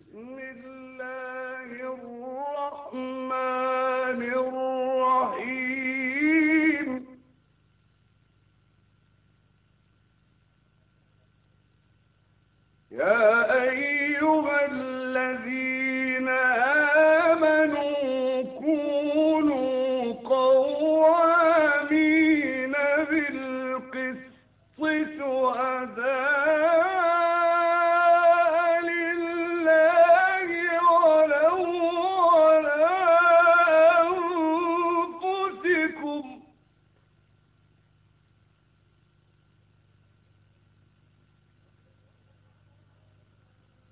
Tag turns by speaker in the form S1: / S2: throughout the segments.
S1: بسم الله الرحمن الرحيم. يا أيها الذين آمنوا كونوا قوامين بالقسط سعداء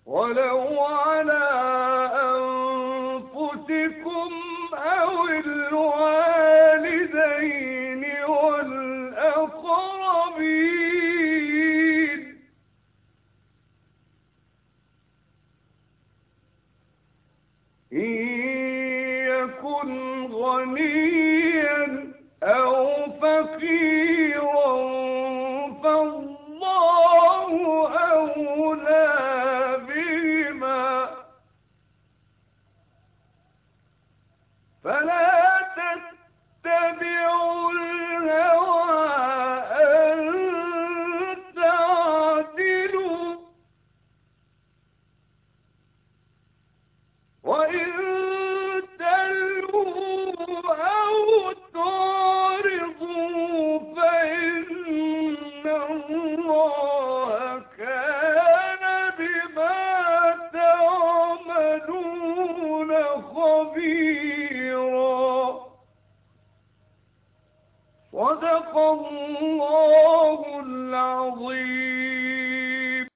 S1: ولو على أنفسكم أو الوالدين والأقربين. إن يكن غنيا فلا صدق الله